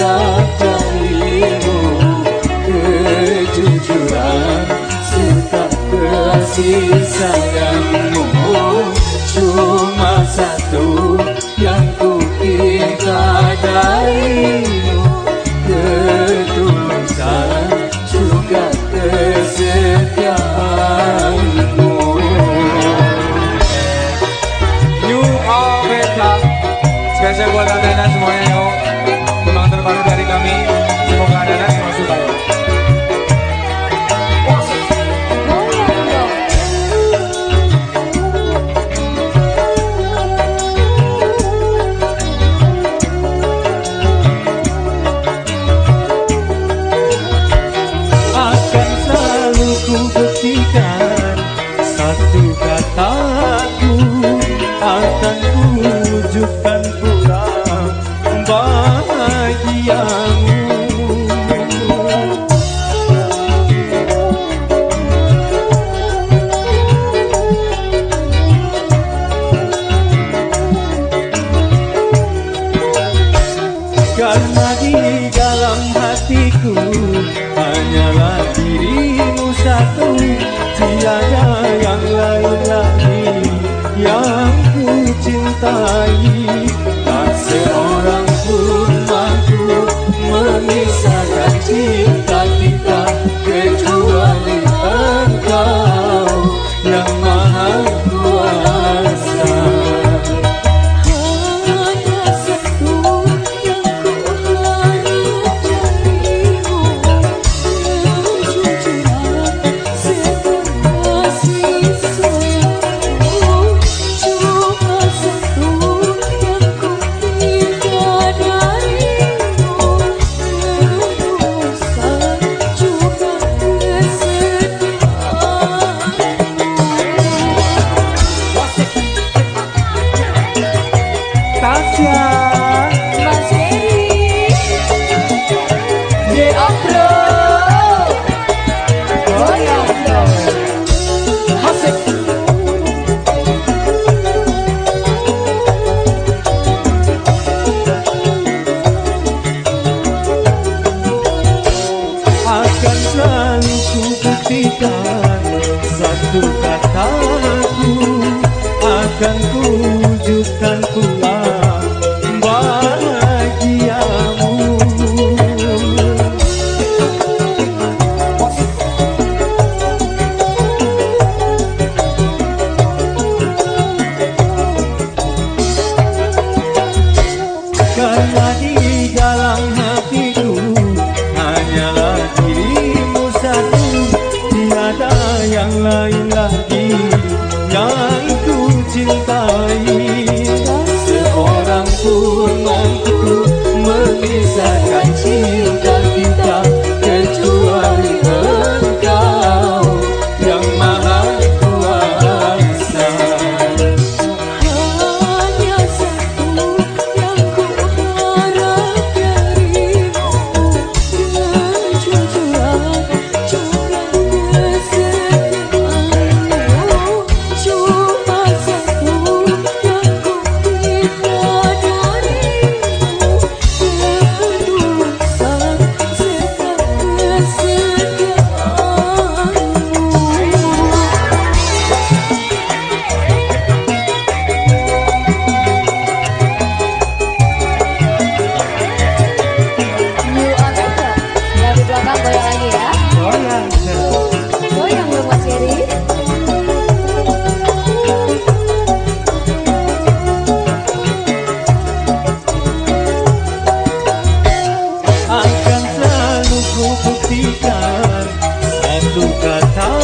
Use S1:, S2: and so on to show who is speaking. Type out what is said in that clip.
S1: harap kejujuran serta cuma satu yang juga
S2: buat semuanya
S1: yuk buktikan satu kataku. Akan kujukan ku
S3: you.
S1: कथा